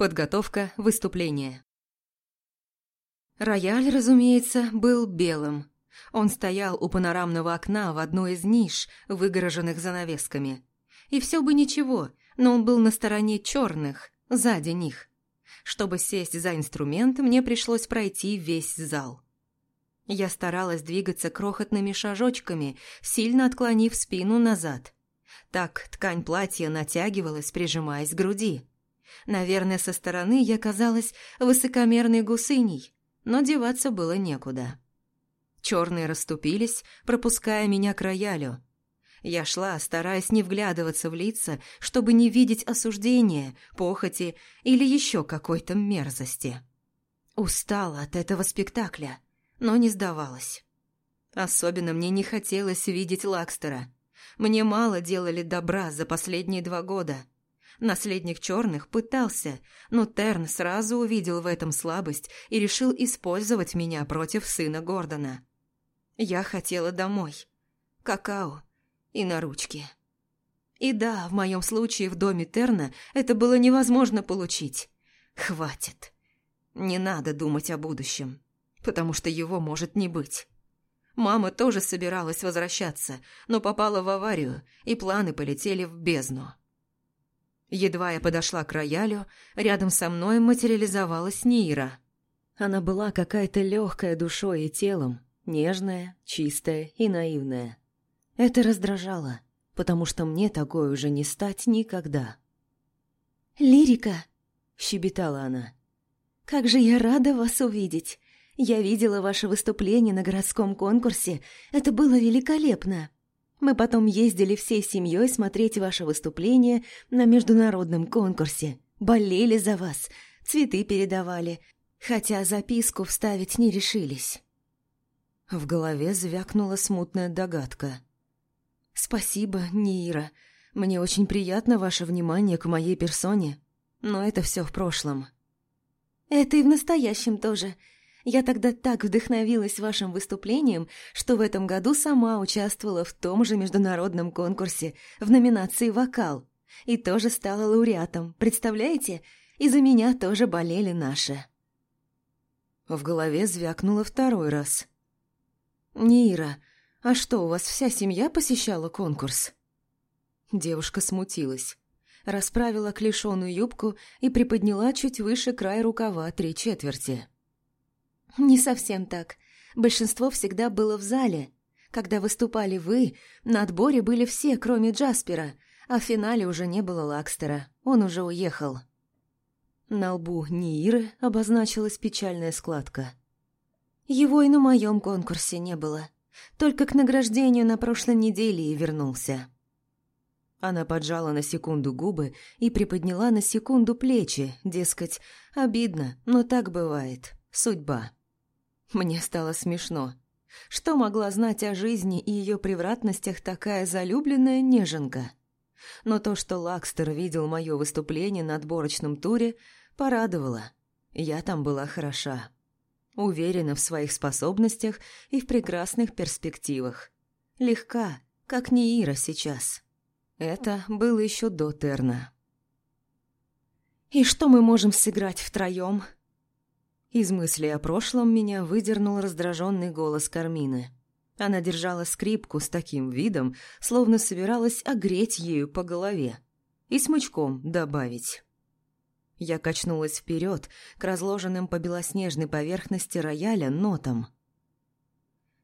Подготовка выступления. Рояль, разумеется, был белым. Он стоял у панорамного окна в одной из ниш, выгороженных занавесками. И все бы ничего, но он был на стороне черных, сзади них. Чтобы сесть за инструмент, мне пришлось пройти весь зал. Я старалась двигаться крохотными шажочками, сильно отклонив спину назад. Так ткань платья натягивалась, прижимаясь к груди. Наверное, со стороны я казалась высокомерной гусыней, но деваться было некуда. Черные расступились, пропуская меня к роялю. Я шла, стараясь не вглядываться в лица, чтобы не видеть осуждения, похоти или еще какой-то мерзости. Устала от этого спектакля, но не сдавалась. Особенно мне не хотелось видеть Лакстера. Мне мало делали добра за последние два года – Наследник черных пытался, но Терн сразу увидел в этом слабость и решил использовать меня против сына Гордона. Я хотела домой. Какао и на ручки. И да, в моем случае в доме Терна это было невозможно получить. Хватит. Не надо думать о будущем, потому что его может не быть. Мама тоже собиралась возвращаться, но попала в аварию, и планы полетели в бездну. Едва я подошла к роялю, рядом со мной материализовалась Нира. Она была какая-то легкая душой и телом, нежная, чистая и наивная. Это раздражало, потому что мне такой уже не стать никогда. «Лирика!» – щебетала она. «Как же я рада вас увидеть! Я видела ваше выступление на городском конкурсе. Это было великолепно!» Мы потом ездили всей семьей смотреть ваше выступление на международном конкурсе. Болели за вас, цветы передавали, хотя записку вставить не решились». В голове звякнула смутная догадка. «Спасибо, Нира. Мне очень приятно ваше внимание к моей персоне, но это все в прошлом». «Это и в настоящем тоже. Я тогда так вдохновилась вашим выступлением, что в этом году сама участвовала в том же международном конкурсе в номинации «Вокал» и тоже стала лауреатом, представляете? И за меня тоже болели наши. В голове звякнуло второй раз. «Нира, а что, у вас вся семья посещала конкурс?» Девушка смутилась, расправила клешеную юбку и приподняла чуть выше края рукава три четверти. «Не совсем так. Большинство всегда было в зале. Когда выступали вы, на отборе были все, кроме Джаспера, а в финале уже не было Лакстера. Он уже уехал». На лбу Нииры обозначилась печальная складка. «Его и на моем конкурсе не было. Только к награждению на прошлой неделе и вернулся». Она поджала на секунду губы и приподняла на секунду плечи, дескать, обидно, но так бывает. Судьба. Мне стало смешно. Что могла знать о жизни и ее превратностях такая залюбленная неженка? Но то, что Лакстер видел мое выступление на отборочном туре, порадовало. Я там была хороша. Уверена в своих способностях и в прекрасных перспективах. Легка, как не Ира сейчас. Это было еще до Терна. «И что мы можем сыграть втроем?» Из мысли о прошлом меня выдернул раздраженный голос Кармины. Она держала скрипку с таким видом, словно собиралась огреть ею по голове. И смычком добавить. Я качнулась вперед к разложенным по белоснежной поверхности рояля нотам.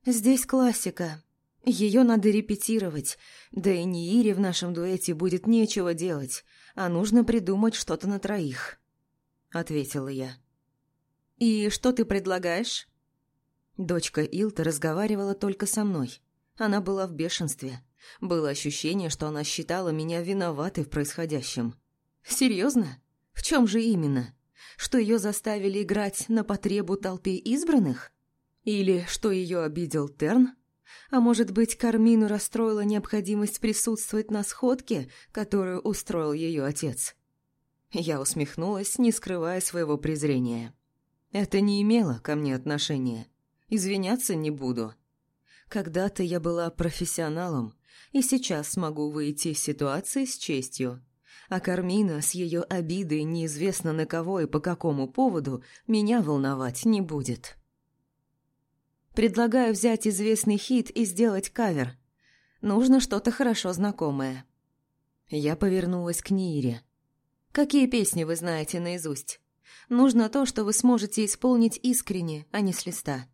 «Здесь классика. Ее надо репетировать. Да и не Ире в нашем дуэте будет нечего делать, а нужно придумать что-то на троих», — ответила я. «И что ты предлагаешь?» Дочка Илта разговаривала только со мной. Она была в бешенстве. Было ощущение, что она считала меня виноватой в происходящем. «Серьезно? В чем же именно? Что ее заставили играть на потребу толпе избранных? Или что ее обидел Терн? А может быть, Кармину расстроила необходимость присутствовать на сходке, которую устроил ее отец?» Я усмехнулась, не скрывая своего презрения. Это не имело ко мне отношения. Извиняться не буду. Когда-то я была профессионалом, и сейчас смогу выйти из ситуации с честью. А Кармина с ее обидой неизвестно на кого и по какому поводу меня волновать не будет. Предлагаю взять известный хит и сделать кавер. Нужно что-то хорошо знакомое. Я повернулась к Нире. Какие песни вы знаете наизусть? Нужно то, что вы сможете исполнить искренне, а не с листа.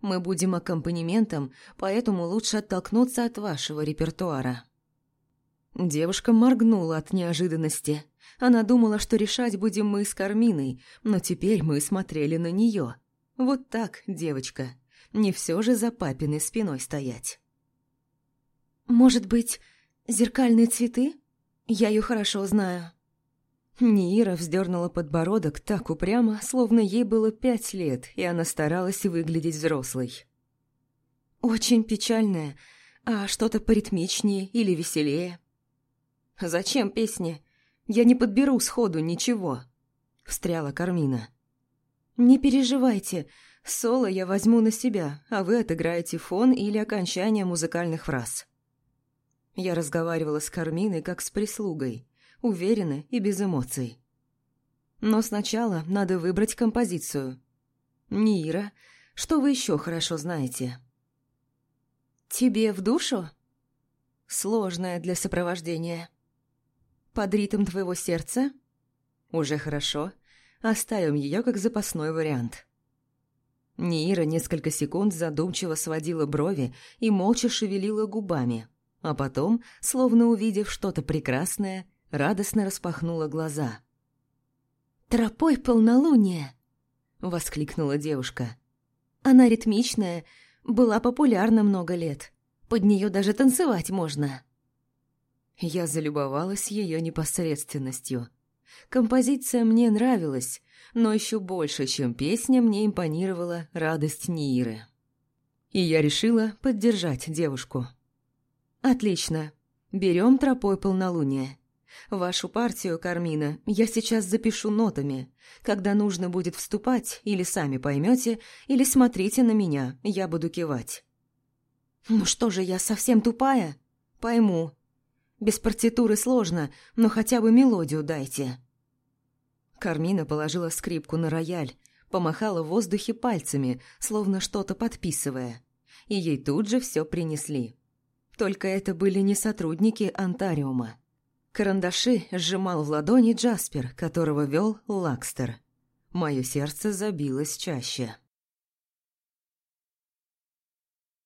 Мы будем аккомпанементом, поэтому лучше оттолкнуться от вашего репертуара». Девушка моргнула от неожиданности. Она думала, что решать будем мы с Карминой, но теперь мы смотрели на нее. Вот так, девочка. Не все же за папиной спиной стоять. «Может быть, зеркальные цветы? Я ее хорошо знаю». Нира вздернула подбородок так упрямо, словно ей было пять лет, и она старалась выглядеть взрослой. «Очень печальная. А что-то поритмичнее или веселее?» «Зачем песни? Я не подберу сходу ничего», — встряла Кармина. «Не переживайте. Соло я возьму на себя, а вы отыграете фон или окончание музыкальных фраз». Я разговаривала с Карминой как с прислугой уверенно и без эмоций. Но сначала надо выбрать композицию. Нира, что вы еще хорошо знаете? Тебе в душу? Сложная для сопровождения. Под ритм твоего сердца? Уже хорошо. Оставим ее как запасной вариант. Нира несколько секунд задумчиво сводила брови и молча шевелила губами, а потом, словно увидев что-то прекрасное, радостно распахнула глаза. «Тропой полнолуния!» — воскликнула девушка. «Она ритмичная, была популярна много лет. Под нее даже танцевать можно». Я залюбовалась ее непосредственностью. Композиция мне нравилась, но еще больше, чем песня, мне импонировала радость Ниры. И я решила поддержать девушку. «Отлично. Берем тропой полнолуния. Вашу партию, Кармина, я сейчас запишу нотами. Когда нужно будет вступать, или сами поймете, или смотрите на меня, я буду кивать. Ну что же, я совсем тупая? Пойму. Без партитуры сложно, но хотя бы мелодию дайте. Кармина положила скрипку на рояль, помахала в воздухе пальцами, словно что-то подписывая. И ей тут же все принесли. Только это были не сотрудники Антариума. Карандаши сжимал в ладони Джаспер, которого вел Лакстер. Мое сердце забилось чаще.